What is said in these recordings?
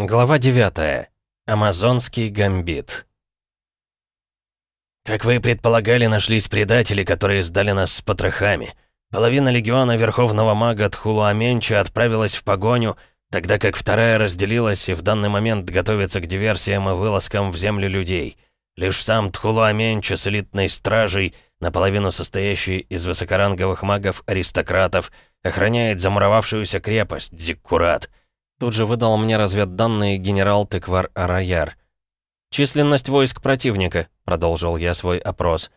Глава 9. Амазонский гамбит. «Как вы и предполагали, нашлись предатели, которые сдали нас с потрохами. Половина легиона Верховного Мага Тхулуаменча отправилась в погоню, тогда как вторая разделилась и в данный момент готовится к диверсиям и вылазкам в землю людей. Лишь сам Тхулуаменча с элитной стражей, наполовину состоящей из высокоранговых магов-аристократов, охраняет замуровавшуюся крепость Зиккурат». Тут же выдал мне разведданные генерал Тыквар Араяр. «Численность войск противника», — продолжил я свой опрос.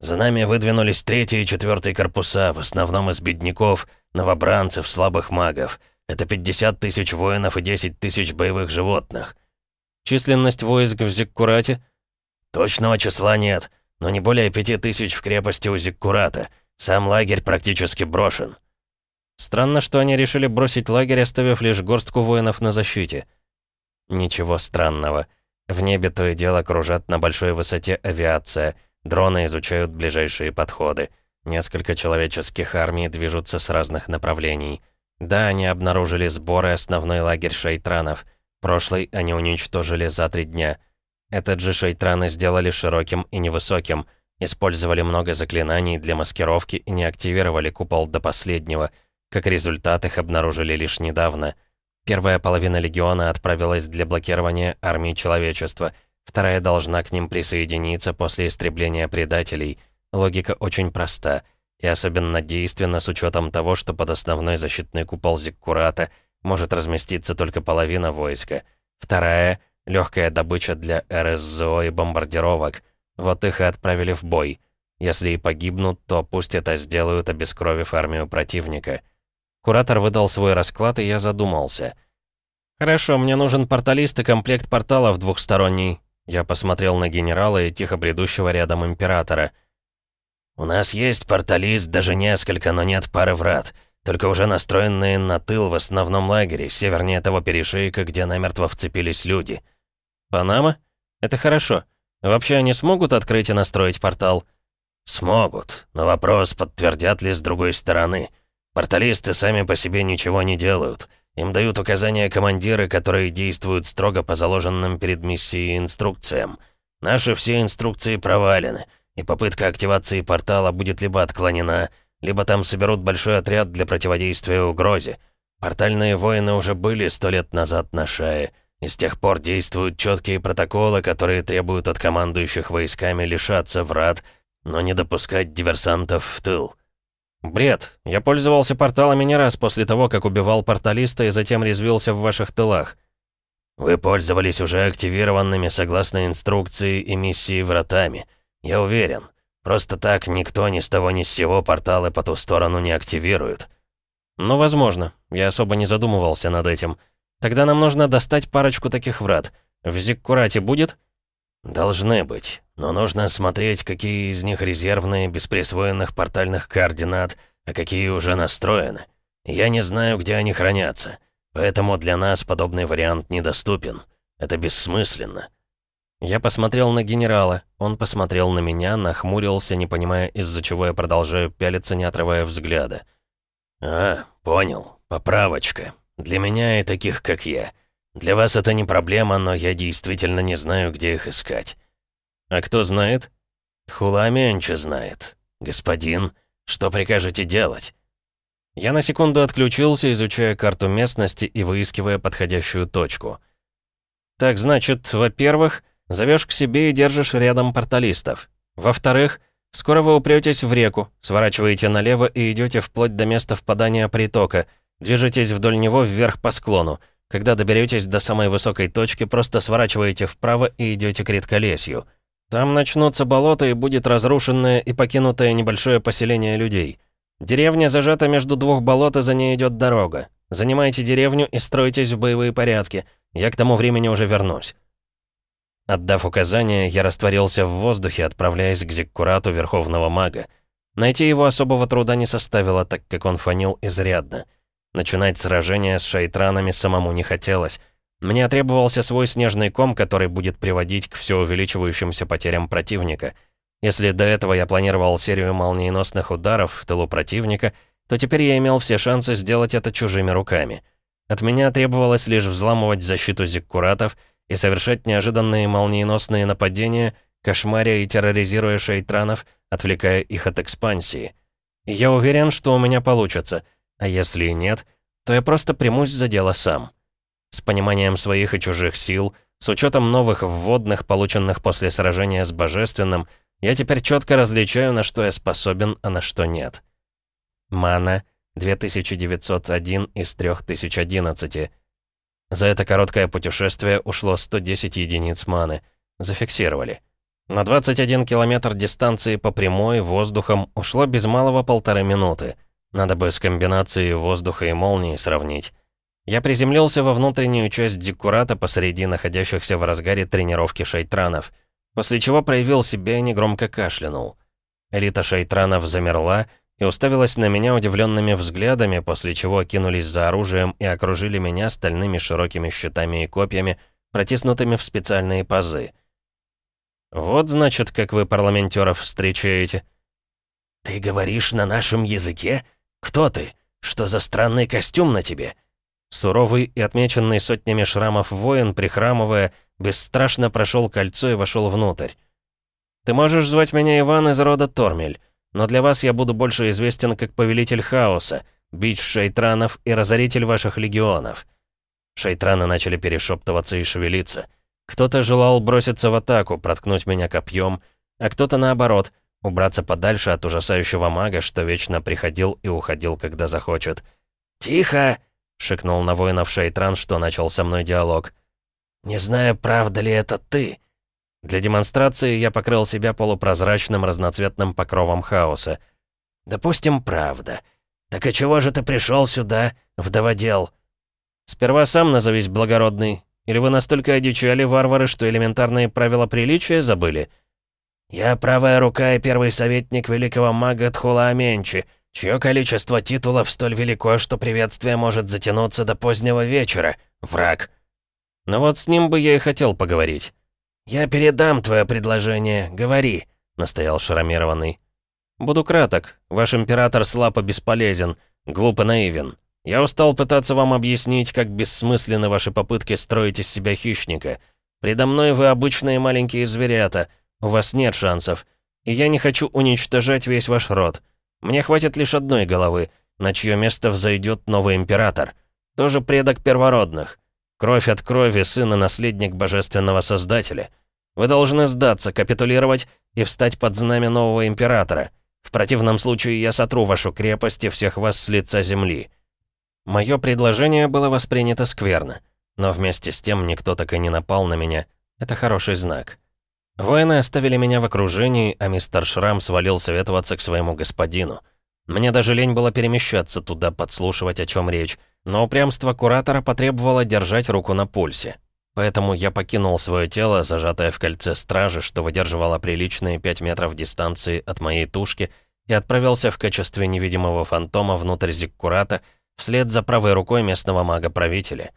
«За нами выдвинулись третий и четвертый корпуса, в основном из бедняков, новобранцев, слабых магов. Это 50 тысяч воинов и 10 тысяч боевых животных». «Численность войск в Зиккурате?» «Точного числа нет, но не более пяти тысяч в крепости у Зиккурата. Сам лагерь практически брошен». Странно, что они решили бросить лагерь, оставив лишь горстку воинов на защите. Ничего странного. В небе то и дело кружат на большой высоте авиация. Дроны изучают ближайшие подходы. Несколько человеческих армий движутся с разных направлений. Да, они обнаружили сборы основной лагерь шейтранов. Прошлый они уничтожили за три дня. Этот же шейтраны сделали широким и невысоким. Использовали много заклинаний для маскировки и не активировали купол до последнего — как результат, их обнаружили лишь недавно. Первая половина легиона отправилась для блокирования армии человечества, вторая должна к ним присоединиться после истребления предателей. Логика очень проста и особенно действенна с учетом того, что под основной защитный купол Зиккурата может разместиться только половина войска. Вторая — легкая добыча для РСЗО и бомбардировок. Вот их и отправили в бой. Если и погибнут, то пусть это сделают, обескровив армию противника. Куратор выдал свой расклад, и я задумался. «Хорошо, мне нужен порталист и комплект порталов двухсторонний». Я посмотрел на генерала и тихо бредущего рядом императора. «У нас есть порталист, даже несколько, но нет пары врат. Только уже настроенные на тыл в основном лагере, севернее того перешейка, где намертво вцепились люди». «Панама? Это хорошо. Вообще они смогут открыть и настроить портал?» «Смогут, но вопрос, подтвердят ли с другой стороны». Порталисты сами по себе ничего не делают. Им дают указания командиры, которые действуют строго по заложенным перед миссией инструкциям. Наши все инструкции провалены, и попытка активации портала будет либо отклонена, либо там соберут большой отряд для противодействия угрозе. Портальные воины уже были сто лет назад на шае, и с тех пор действуют четкие протоколы, которые требуют от командующих войсками лишаться врат, но не допускать диверсантов в тыл. «Бред. Я пользовался порталами не раз после того, как убивал порталиста и затем резвился в ваших тылах». «Вы пользовались уже активированными согласно инструкции и миссии вратами. Я уверен. Просто так никто ни с того ни с сего порталы по ту сторону не активирует». «Ну, возможно. Я особо не задумывался над этим. Тогда нам нужно достать парочку таких врат. В Зиккурате будет?» «Должны быть. Но нужно смотреть, какие из них резервные, без присвоенных портальных координат, а какие уже настроены. Я не знаю, где они хранятся. Поэтому для нас подобный вариант недоступен. Это бессмысленно». Я посмотрел на генерала, он посмотрел на меня, нахмурился, не понимая, из-за чего я продолжаю пялиться, не отрывая взгляда. «А, понял. Поправочка. Для меня и таких, как я. Для вас это не проблема, но я действительно не знаю, где их искать. «А кто знает?» «Тхуламенча знает. Господин, что прикажете делать?» Я на секунду отключился, изучая карту местности и выискивая подходящую точку. «Так, значит, во-первых, зовешь к себе и держишь рядом порталистов. Во-вторых, скоро вы упретесь в реку, сворачиваете налево и идете вплоть до места впадания притока, движетесь вдоль него вверх по склону. Когда доберетесь до самой высокой точки, просто сворачиваете вправо и идете к редколесью». Там начнутся болота и будет разрушенное и покинутое небольшое поселение людей. Деревня зажата между двух болот, и за ней идет дорога. Занимайте деревню и стройтесь в боевые порядки. Я к тому времени уже вернусь». Отдав указание, я растворился в воздухе, отправляясь к Зиккурату Верховного Мага. Найти его особого труда не составило, так как он фанил изрядно. Начинать сражение с шайтранами самому не хотелось. Мне требовался свой снежный ком, который будет приводить к все увеличивающимся потерям противника. Если до этого я планировал серию молниеносных ударов в тылу противника, то теперь я имел все шансы сделать это чужими руками. От меня требовалось лишь взламывать защиту зиккуратов и совершать неожиданные молниеносные нападения, кошмаря и терроризируя шейтранов, отвлекая их от экспансии. И я уверен, что у меня получится, а если и нет, то я просто примусь за дело сам. С пониманием своих и чужих сил, с учетом новых вводных, полученных после сражения с Божественным, я теперь четко различаю, на что я способен, а на что нет. Мана 2901 из 3011. За это короткое путешествие ушло 110 единиц маны. Зафиксировали. На 21 километр дистанции по прямой, воздухом, ушло без малого полторы минуты. Надо бы с комбинацией воздуха и молнии сравнить. Я приземлился во внутреннюю часть декурата посреди находящихся в разгаре тренировки шайтранов, после чего проявил себя и негромко кашлянул. Элита шайтранов замерла и уставилась на меня удивленными взглядами, после чего кинулись за оружием и окружили меня стальными широкими щитами и копьями, протиснутыми в специальные пазы. «Вот, значит, как вы парламентеров встречаете». «Ты говоришь на нашем языке? Кто ты? Что за странный костюм на тебе?» Суровый и отмеченный сотнями шрамов воин, прихрамывая, бесстрашно прошел кольцо и вошел внутрь. «Ты можешь звать меня Иван из рода Тормель, но для вас я буду больше известен как Повелитель Хаоса, бич шейтранов и разоритель ваших легионов». Шейтраны начали перешептываться и шевелиться. Кто-то желал броситься в атаку, проткнуть меня копьем, а кто-то наоборот, убраться подальше от ужасающего мага, что вечно приходил и уходил, когда захочет. «Тихо!» шикнул на воинов Шейтран, что начал со мной диалог. «Не знаю, правда ли это ты?» Для демонстрации я покрыл себя полупрозрачным разноцветным покровом хаоса. «Допустим, правда. Так и чего же ты пришел сюда, вдоводел?» «Сперва сам назовись благородный. Или вы настолько одичали, варвары, что элементарные правила приличия забыли?» «Я правая рука и первый советник великого мага Тхула Аменчи», чье количество титулов столь велико, что приветствие может затянуться до позднего вечера. Враг. Но вот с ним бы я и хотел поговорить. «Я передам твое предложение, говори», — настоял шрамированный. «Буду краток. Ваш император слаб и бесполезен, глуп и наивен. Я устал пытаться вам объяснить, как бессмысленны ваши попытки строить из себя хищника. Предо мной вы обычные маленькие зверята, у вас нет шансов. И я не хочу уничтожать весь ваш род. Мне хватит лишь одной головы, на чье место взойдет новый император. Тоже предок первородных. Кровь от крови, сын и наследник божественного создателя. Вы должны сдаться, капитулировать и встать под знамя нового императора. В противном случае я сотру вашу крепость и всех вас с лица земли». Мое предложение было воспринято скверно, но вместе с тем никто так и не напал на меня. Это хороший знак. Воины оставили меня в окружении, а мистер Шрам свалил советоваться к своему господину. Мне даже лень было перемещаться туда, подслушивать, о чем речь, но упрямство куратора потребовало держать руку на пульсе. Поэтому я покинул свое тело, зажатое в кольце стражи, что выдерживало приличные 5 метров дистанции от моей тушки, и отправился в качестве невидимого фантома внутрь Зиккурата, вслед за правой рукой местного мага-правителя.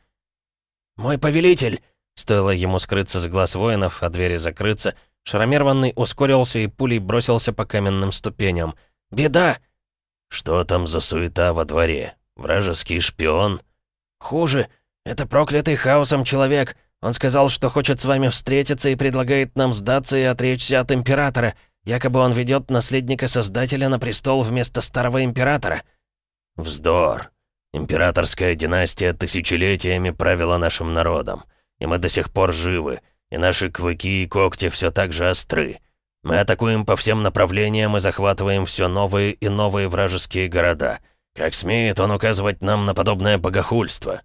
«Мой повелитель!» Стоило ему скрыться с глаз воинов, а двери закрыться, Шрамерванный ускорился и пулей бросился по каменным ступеням. «Беда!» «Что там за суета во дворе? Вражеский шпион?» «Хуже. Это проклятый хаосом человек. Он сказал, что хочет с вами встретиться и предлагает нам сдаться и отречься от Императора. Якобы он ведет наследника Создателя на престол вместо старого Императора». «Вздор. Императорская династия тысячелетиями правила нашим народом и мы до сих пор живы, и наши клыки и когти все так же остры. Мы атакуем по всем направлениям и захватываем все новые и новые вражеские города. Как смеет он указывать нам на подобное богохульство?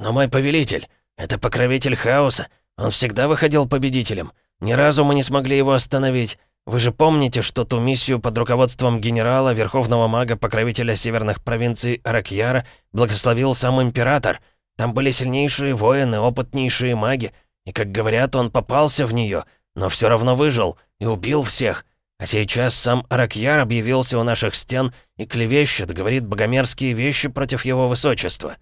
Но мой повелитель, это покровитель хаоса, он всегда выходил победителем. Ни разу мы не смогли его остановить. Вы же помните, что ту миссию под руководством генерала, верховного мага, покровителя северных провинций Аракьяра благословил сам император — там были сильнейшие воины, опытнейшие маги, и, как говорят, он попался в нее, но все равно выжил и убил всех. А сейчас сам Аракьяр объявился у наших стен и клевещет, говорит богомерзкие вещи против его высочества.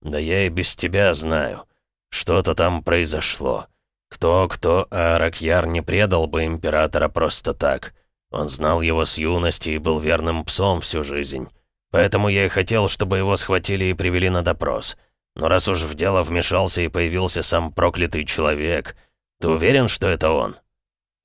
Да я и без тебя знаю. Что-то там произошло. Кто-кто, а Аракьяр не предал бы императора просто так. Он знал его с юности и был верным псом всю жизнь. Поэтому я и хотел, чтобы его схватили и привели на допрос. Но раз уж в дело вмешался и появился сам проклятый человек, ты уверен, что это он?»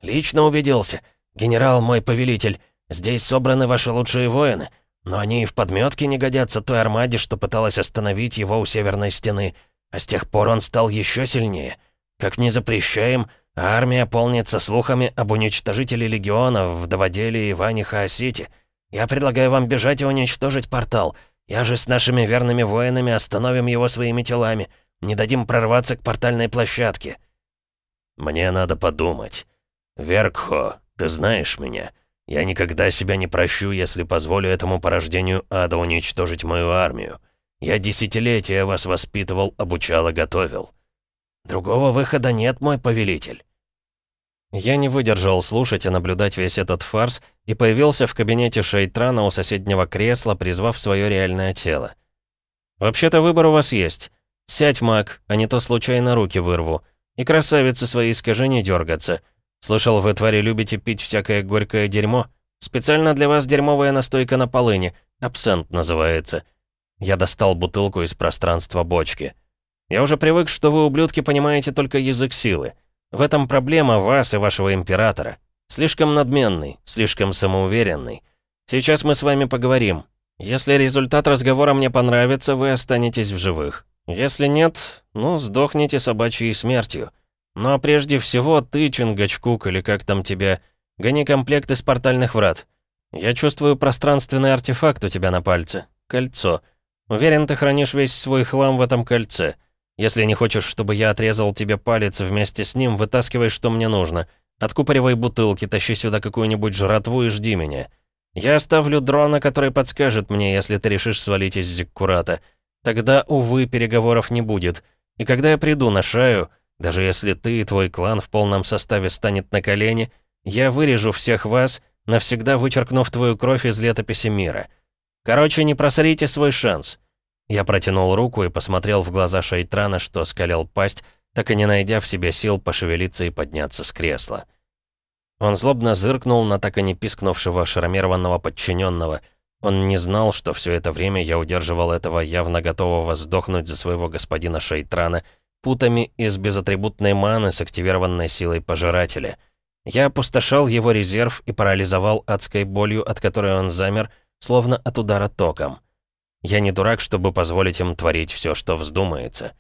«Лично убедился. Генерал мой повелитель, здесь собраны ваши лучшие воины, но они и в подметке не годятся той армаде, что пыталась остановить его у северной стены, а с тех пор он стал еще сильнее. Как не запрещаем, а армия полнится слухами об уничтожителе легионов в Даводеле и Ване. Я предлагаю вам бежать и уничтожить портал. Я же с нашими верными воинами остановим его своими телами. Не дадим прорваться к портальной площадке». «Мне надо подумать. Веркхо, ты знаешь меня. Я никогда себя не прощу, если позволю этому порождению ада уничтожить мою армию. Я десятилетия вас воспитывал, обучал и готовил. Другого выхода нет, мой повелитель». Я не выдержал слушать и наблюдать весь этот фарс и появился в кабинете Шейтрана у соседнего кресла, призвав свое реальное тело. «Вообще-то выбор у вас есть. Сядь, маг, а не то случайно руки вырву. И красавицы свои скажи не дергаться. Слышал, вы, твари, любите пить всякое горькое дерьмо? Специально для вас дерьмовая настойка на полыни. Абсент называется». Я достал бутылку из пространства бочки. «Я уже привык, что вы, ублюдки, понимаете только язык силы. В этом проблема вас и вашего императора. Слишком надменный, слишком самоуверенный. Сейчас мы с вами поговорим. Если результат разговора мне понравится, вы останетесь в живых. Если нет, ну, сдохните собачьей смертью. Ну а прежде всего, ты, Чингачкук, или как там тебя, гони комплект из портальных врат. Я чувствую пространственный артефакт у тебя на пальце. Кольцо. Уверен, ты хранишь весь свой хлам в этом кольце. Если не хочешь, чтобы я отрезал тебе палец вместе с ним, вытаскивай, что мне нужно. Откупоривай бутылки, тащи сюда какую-нибудь жратву и жди меня. Я оставлю дрона, который подскажет мне, если ты решишь свалить из Зиккурата. Тогда, увы, переговоров не будет. И когда я приду на шаю, даже если ты и твой клан в полном составе станет на колени, я вырежу всех вас, навсегда вычеркнув твою кровь из летописи мира. Короче, не просрите свой шанс. Я протянул руку и посмотрел в глаза Шейтрана, что скалил пасть, так и не найдя в себе сил пошевелиться и подняться с кресла. Он злобно зыркнул на так и не пискнувшего шрамированного подчиненного. Он не знал, что все это время я удерживал этого явно готового сдохнуть за своего господина Шейтрана путами из безатрибутной маны с активированной силой пожирателя. Я опустошал его резерв и парализовал адской болью, от которой он замер, словно от удара током. Я не дурак, чтобы позволить им творить все, что вздумается.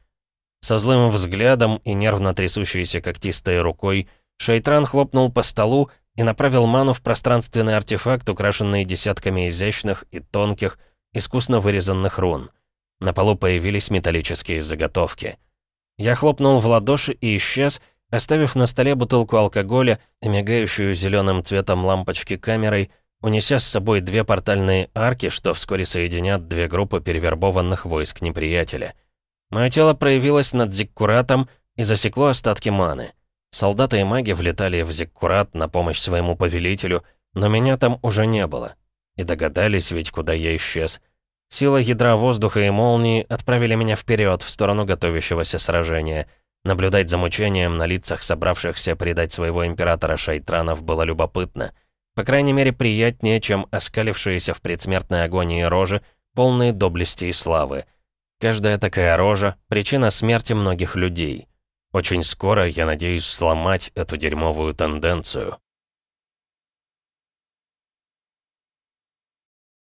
Со злым взглядом и нервно трясущейся когтистой рукой Шейтран хлопнул по столу и направил ману в пространственный артефакт, украшенный десятками изящных и тонких, искусно вырезанных рун. На полу появились металлические заготовки. Я хлопнул в ладоши и исчез, оставив на столе бутылку алкоголя мигающую зеленым цветом лампочки камерой, унеся с собой две портальные арки, что вскоре соединят две группы перевербованных войск неприятеля. Мое тело проявилось над Зиккуратом и засекло остатки маны. Солдаты и маги влетали в Зиккурат на помощь своему повелителю, но меня там уже не было. И догадались ведь, куда я исчез. Сила ядра воздуха и молнии отправили меня вперед в сторону готовящегося сражения. Наблюдать за мучением на лицах собравшихся предать своего императора Шайтранов было любопытно — по крайней мере, приятнее, чем оскалившиеся в предсмертной агонии рожи, полные доблести и славы. Каждая такая рожа — причина смерти многих людей. Очень скоро я надеюсь сломать эту дерьмовую тенденцию.